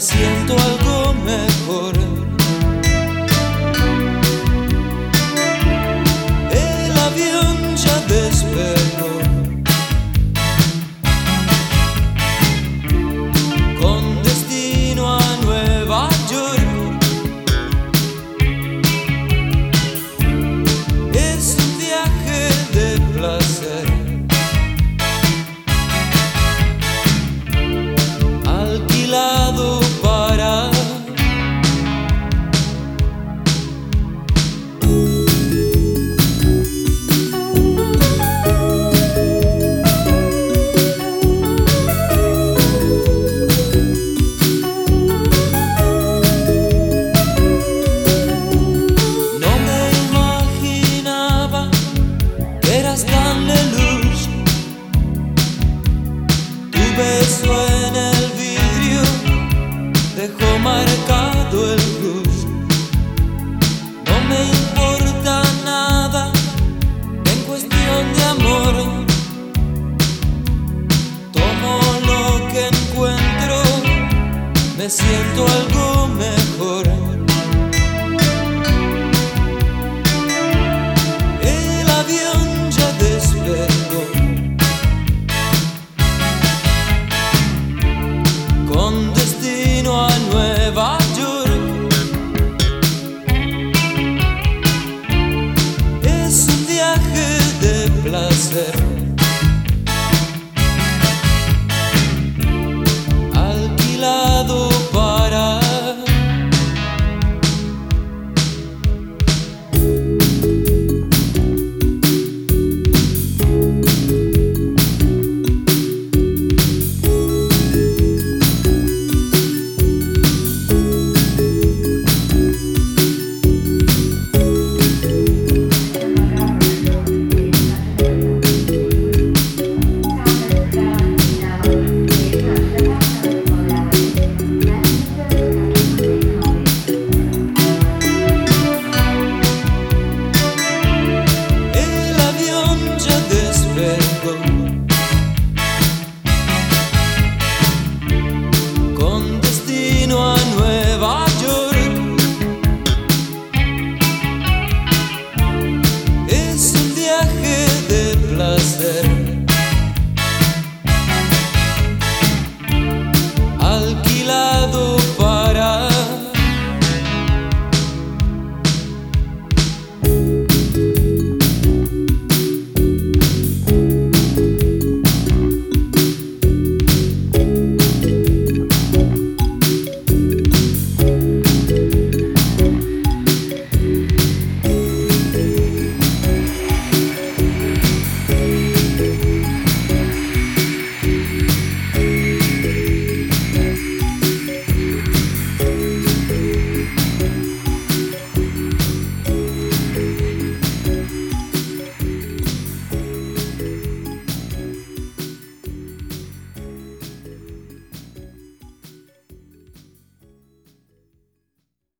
siento algo mejor. están de luz. Tu beso en el vidrio dejó marcado el cruz. No me importa nada en cuestión de amor. Tomo lo que encuentro, me siento algo mejor.